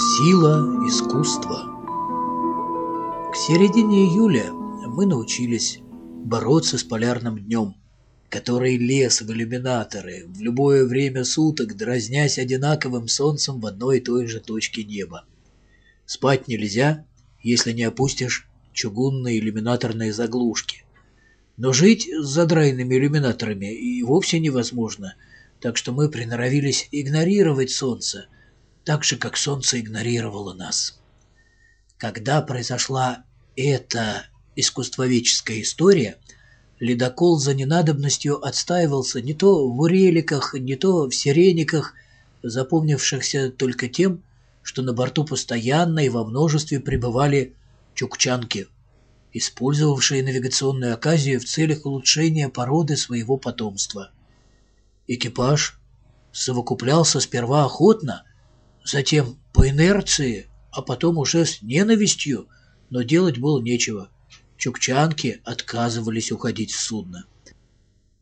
Сила искусства К середине июля мы научились бороться с полярным днем, который лез в иллюминаторы в любое время суток, дразнясь одинаковым солнцем в одной и той же точке неба. Спать нельзя, если не опустишь чугунные иллюминаторные заглушки. Но жить с задраенными иллюминаторами и вовсе невозможно, так что мы приноровились игнорировать солнце – так же, как солнце игнорировало нас. Когда произошла эта искусствоведческая история, ледокол за ненадобностью отстаивался не то в уреликах, не то в сирениках, запомнившихся только тем, что на борту постоянно и во множестве пребывали чукчанки, использовавшие навигационную оказию в целях улучшения породы своего потомства. Экипаж совокуплялся сперва охотно, Затем по инерции, а потом уже с ненавистью, но делать было нечего. Чукчанки отказывались уходить в судно.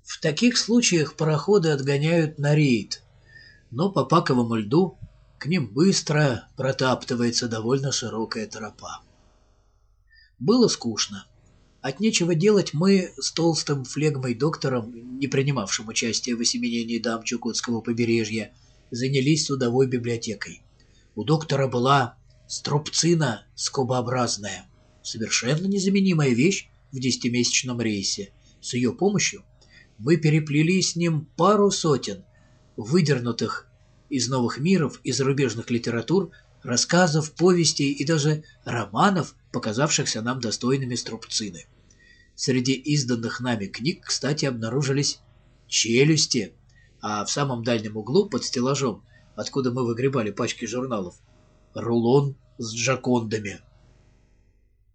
В таких случаях пароходы отгоняют на рейд, но по паковому льду к ним быстро протаптывается довольно широкая тропа. Было скучно. От нечего делать мы с толстым флегмой доктором, не принимавшим участия в осеменении дам Чукотского побережья, занялись судовой библиотекой. У доктора была струбцина скобообразная, совершенно незаменимая вещь в десятимесячном рейсе. С ее помощью мы переплели с ним пару сотен выдернутых из новых миров и зарубежных литератур рассказов, повестей и даже романов, показавшихся нам достойными струбцины. Среди изданных нами книг, кстати, обнаружились «Челюсти» а в самом дальнем углу под стеллажом, откуда мы выгребали пачки журналов, рулон с джакондами.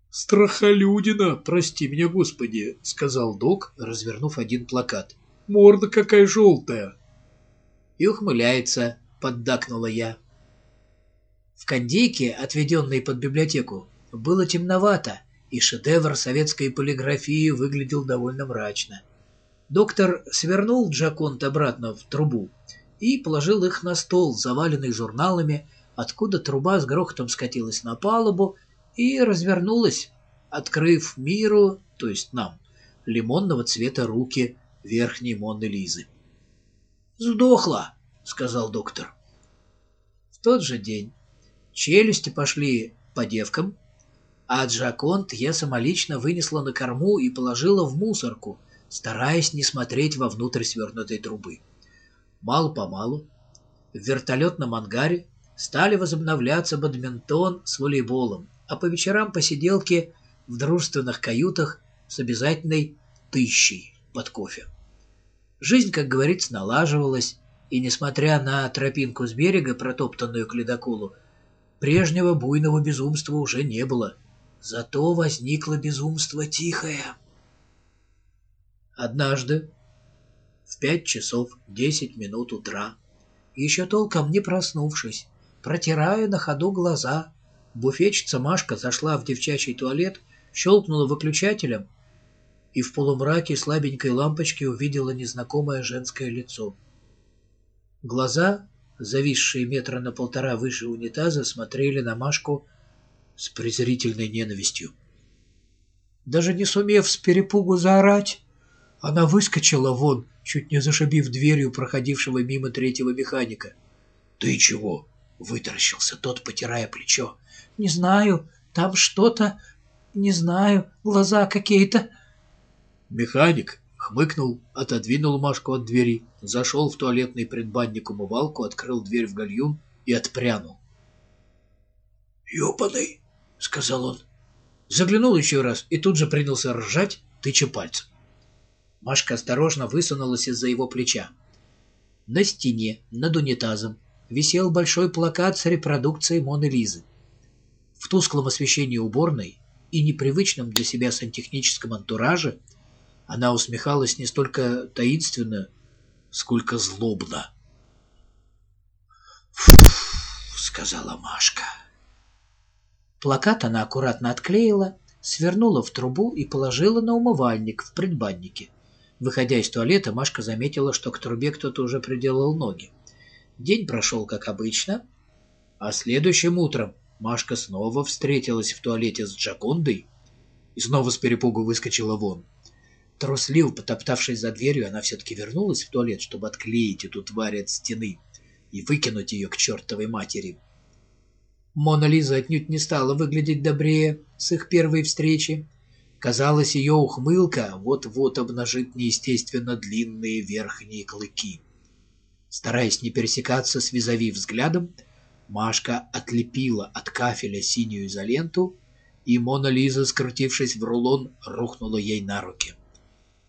«Страхолюдина, прости меня, Господи!» — сказал док, развернув один плакат. «Морда какая желтая!» «И ухмыляется», — поддакнула я. В кондейке, отведенной под библиотеку, было темновато, и шедевр советской полиграфии выглядел довольно мрачно. Доктор свернул Джаконт обратно в трубу и положил их на стол, заваленный журналами, откуда труба с грохотом скатилась на палубу и развернулась, открыв миру, то есть нам, лимонного цвета руки верхней Монны Лизы. «Сдохла», — сказал доктор. В тот же день челюсти пошли по девкам, а Джаконт я самолично вынесла на корму и положила в мусорку — стараясь не смотреть вовнутрь свернутой трубы. Мало-помалу в вертолетном ангаре стали возобновляться бадминтон с волейболом, а по вечерам посиделки в дружественных каютах с обязательной тыщей под кофе. Жизнь, как говорится, налаживалась, и, несмотря на тропинку с берега, протоптанную к ледоколу, прежнего буйного безумства уже не было. Зато возникло безумство тихое. Однажды в пять часов десять минут утра, еще толком не проснувшись, протирая на ходу глаза, буфетчица Машка зашла в девчачий туалет, щелкнула выключателем и в полумраке слабенькой лампочки увидела незнакомое женское лицо. Глаза, зависшие метра на полтора выше унитаза, смотрели на Машку с презрительной ненавистью. Даже не сумев с перепугу заорать, она выскочила вон, чуть не зашибив дверью проходившего мимо третьего механика. «Ты чего?» — вытаращился тот, потирая плечо. «Не знаю, там что-то... Не знаю, глаза какие-то...» Механик хмыкнул, отодвинул Машку от двери, зашел в туалетный предбанник-умывалку, открыл дверь в гальюн и отпрянул. «Ёпаный!» — сказал он. Заглянул еще раз и тут же принялся ржать, тыча пальцем. Машка осторожно высунулась из-за его плеча. На стене, над унитазом, висел большой плакат с репродукцией Моны Лизы. В тусклом освещении уборной и непривычном для себя сантехническом антураже она усмехалась не столько таинственно, сколько злобно. «Фуф», — сказала Машка. Плакат она аккуратно отклеила, свернула в трубу и положила на умывальник в предбаннике. Выходя из туалета, Машка заметила, что к трубе кто-то уже приделал ноги. День прошел как обычно, А следующим утром Машка снова встретилась в туалете с Джакондой и снова с перепугу выскочила вон. Трусливо потоптавшись за дверью, она все-таки вернулась в туалет, чтобы отклеить эту тварь от стены и выкинуть ее к чертовой матери. Мона Лиза отнюдь не стала выглядеть добрее с их первой встречи. Казалось, ее ухмылка вот-вот обнажит неестественно длинные верхние клыки. Стараясь не пересекаться с визави взглядом, Машка отлепила от кафеля синюю изоленту, и Мона Лиза, скрутившись в рулон, рухнула ей на руки.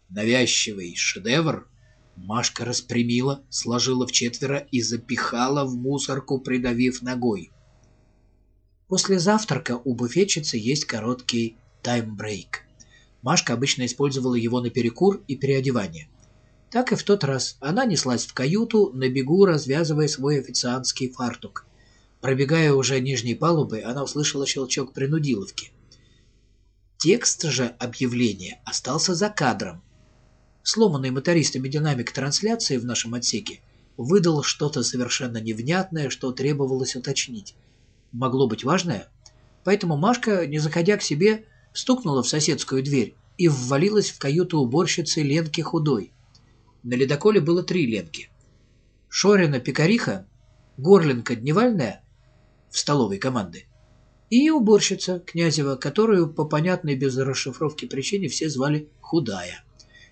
Навязчивый шедевр Машка распрямила, сложила в четверо и запихала в мусорку, придавив ногой. После завтрака у буфетчицы есть короткий тайм-брейк. Машка обычно использовала его на перекур и переодевание. Так и в тот раз она неслась в каюту, на бегу развязывая свой официантский фартук. Пробегая уже нижней палубой, она услышала щелчок принудиловки. Текст же объявления остался за кадром. Сломанный мотористами динамик трансляции в нашем отсеке выдал что-то совершенно невнятное, что требовалось уточнить. Могло быть важное? Поэтому Машка, не заходя к себе, стукнула в соседскую дверь и ввалилась в каюту уборщицы Ленки Худой. На ледоколе было три Ленки. Шорина Пикариха, Горлинка Дневальная в столовой команды. И уборщица Князева, которую по понятной без расшифровки причине все звали Худая.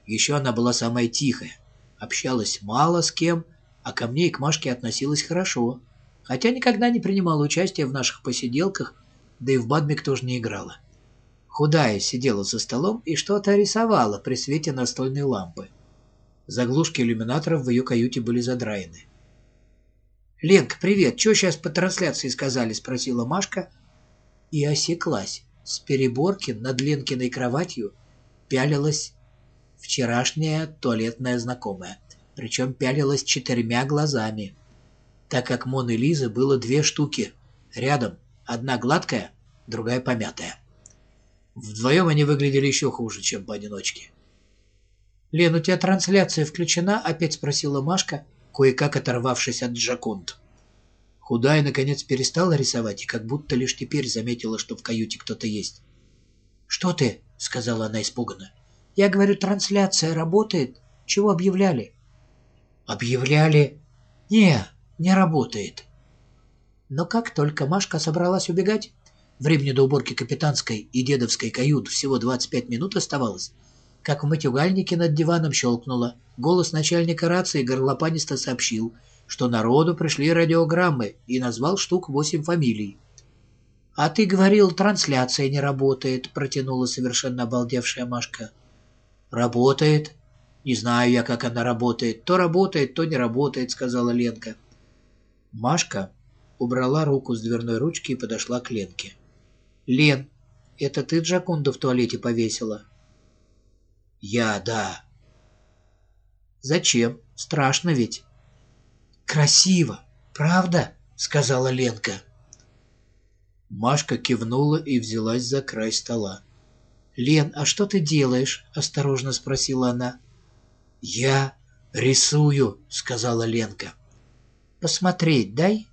Еще она была самая тихая, общалась мало с кем, а ко мне и к Машке относилась хорошо, хотя никогда не принимала участия в наших посиделках, да и в бадмик тоже не играла. Худая сидела за столом и что-то рисовала при свете настольной лампы. Заглушки иллюминаторов в ее каюте были задраены. «Ленка, привет! Что сейчас по трансляции сказали?» — спросила Машка. И осеклась. С переборки над Ленкиной кроватью пялилась вчерашняя туалетная знакомая. Причем пялилась четырьмя глазами. Так как Моны Лизы было две штуки. Рядом. Одна гладкая, другая помятая. Вдвоем они выглядели еще хуже, чем поодиночке. «Лен, у тебя трансляция включена?» — опять спросила Машка, кое-как оторвавшись от Джаконт. Худая, наконец, перестала рисовать и как будто лишь теперь заметила, что в каюте кто-то есть. «Что ты?» — сказала она испуганно. «Я говорю, трансляция работает. Чего объявляли?» «Объявляли?» «Не, не работает». Но как только Машка собралась убегать, времени до уборки капитанской и дедовской кают всего 25 минут оставалось, как в матюгальнике над диваном щелкнуло. Голос начальника рации горлопанисто сообщил, что народу пришли радиограммы и назвал штук восемь фамилий. «А ты говорил, трансляция не работает», — протянула совершенно обалдевшая Машка. «Работает. Не знаю я, как она работает. То работает, то не работает», — сказала Ленка. Машка убрала руку с дверной ручки и подошла к Ленке. «Лен, это ты Джаконду в туалете повесила?» Я, да. Зачем? Страшно ведь. Красиво, правда? Сказала Ленка. Машка кивнула и взялась за край стола. «Лен, а что ты делаешь?» — осторожно спросила она. «Я рисую», — сказала Ленка. «Посмотреть дай?»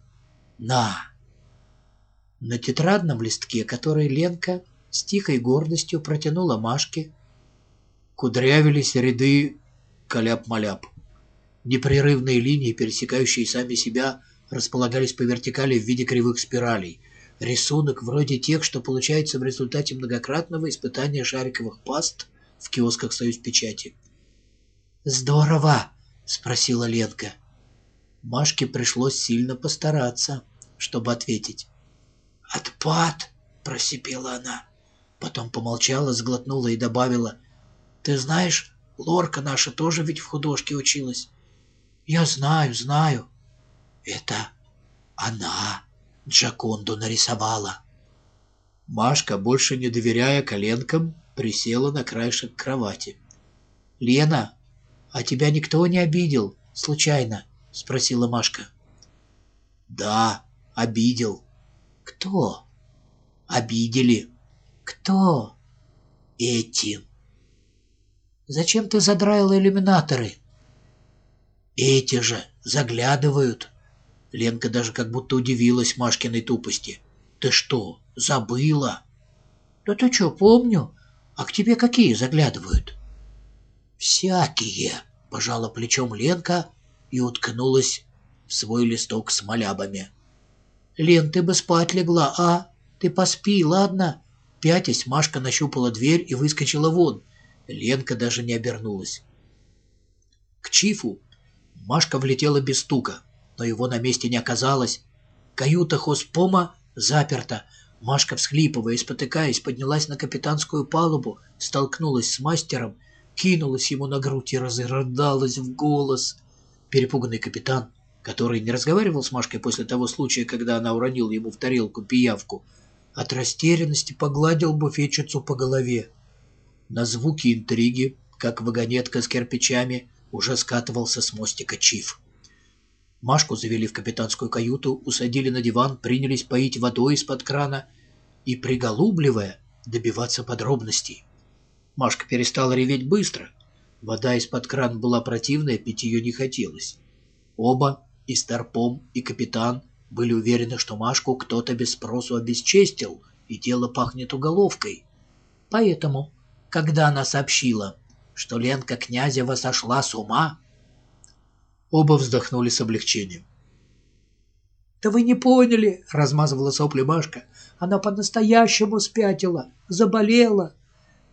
«На!» На тетрадном листке, который Ленка с тихой гордостью протянула Машке, кудрявились ряды каляп-маляп. Непрерывные линии, пересекающие сами себя, располагались по вертикали в виде кривых спиралей. Рисунок вроде тех, что получается в результате многократного испытания шариковых паст в киосках «Союз печати». «Здорово!» — спросила Ленка. Машке пришлось сильно постараться, чтобы ответить. «Отпад!» — просипела она. Потом помолчала, сглотнула и добавила — ты знаешь, Лорка наша тоже ведь в художке училась. Я знаю, знаю. Это она Джаконду нарисовала. Машка, больше не доверяя коленкам, присела на краешек кровати. «Лена, а тебя никто не обидел, случайно?» — спросила Машка. «Да, обидел». «Кто?» «Обидели». «Кто?» «Эти». Зачем ты задраила иллюминаторы? Эти же заглядывают. Ленка даже как будто удивилась Машкиной тупости. «Ты что, забыла?» «Да ты что, помню. А к тебе какие заглядывают?» «Всякие», — пожала плечом Ленка и уткнулась в свой листок с малябами. «Лен, ты бы спать легла, а? Ты поспи, ладно?» Пятясь, Машка нащупала дверь и выскочила вон. Ленка даже не обернулась. К Чифу Машка влетела без стука, но его на месте не оказалось. Каюта хоспома заперта. Машка, всхлипывая и спотыкаясь, поднялась на капитанскую палубу, столкнулась с мастером, кинулась ему на грудь и разрыдалась в голос. Перепуганный капитан, который не разговаривал с Машкой после того случая, когда она уронила ему в тарелку пиявку, от растерянности погладил буфетчицу по голове. На звуки интриги, как вагонетка с кирпичами, уже скатывался с мостика Чиф. Машку завели в капитанскую каюту, усадили на диван, принялись поить водой из-под крана и, приголубливая, добиваться подробностей. Машка перестала реветь быстро. Вода из-под крана была противная, пить ее не хотелось. Оба, и Старпом, и капитан, были уверены, что Машку кто-то без спросу обесчестил, и дело пахнет уголовкой. Поэтому, когда она сообщила, что Ленка Князева сошла с ума, оба вздохнули с облегчением. «Да вы не поняли!» — размазывала сопли Машка. «Она по-настоящему спятила, заболела!»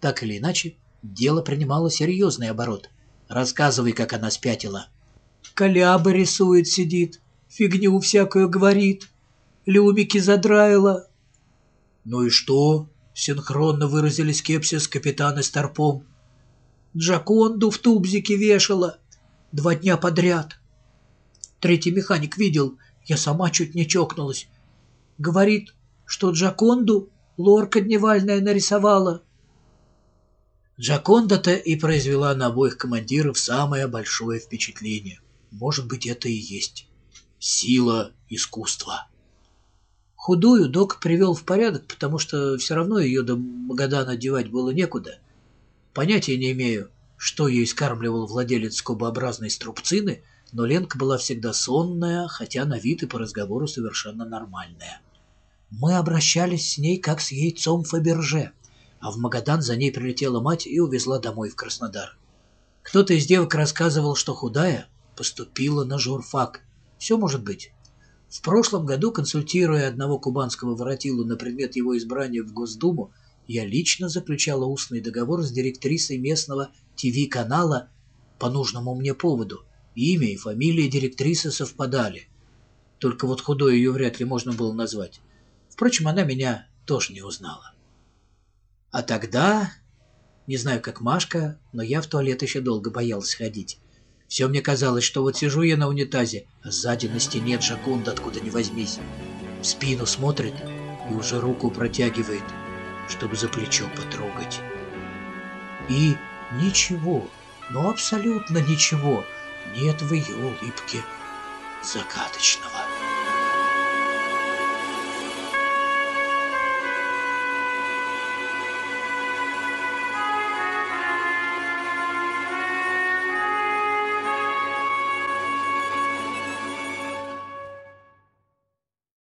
Так или иначе, дело принимало серьезный оборот. Рассказывай, как она спятила. «Колябы рисует, сидит, фигню всякую говорит, люмики задраила». «Ну и что?» — синхронно выразили скепсис капитан и Старпом. «Джаконду в тубзике вешала два дня подряд. Третий механик видел, я сама чуть не чокнулась. Говорит, что Джаконду лорка дневальная нарисовала». Джаконда-то и произвела на обоих командиров самое большое впечатление. Может быть, это и есть сила искусства. Худую док привел в порядок, потому что все равно ее до Магадана девать было некуда. Понятия не имею, что ей скармливал владелец скобообразной струбцины, но Ленка была всегда сонная, хотя на вид и по разговору совершенно нормальная. Мы обращались с ней как с яйцом Фаберже, а в Магадан за ней прилетела мать и увезла домой в Краснодар. Кто-то из девок рассказывал, что худая поступила на журфак. Все может быть. В прошлом году, консультируя одного кубанского воротилу на предмет его избрания в Госдуму, я лично заключала устный договор с директрисой местного ТВ-канала по нужному мне поводу. Имя и фамилия директрисы совпадали. Только вот худой ее вряд ли можно было назвать. Впрочем, она меня тоже не узнала. А тогда... Не знаю, как Машка, но я в туалет еще долго боялась ходить. Все мне казалось, что вот сижу я на унитазе, а сзади на стене Джаконда откуда ни возьмись. В спину смотрит и уже руку протягивает, чтобы за плечо потрогать. И ничего, ну абсолютно ничего нет в ее улыбке закаточного.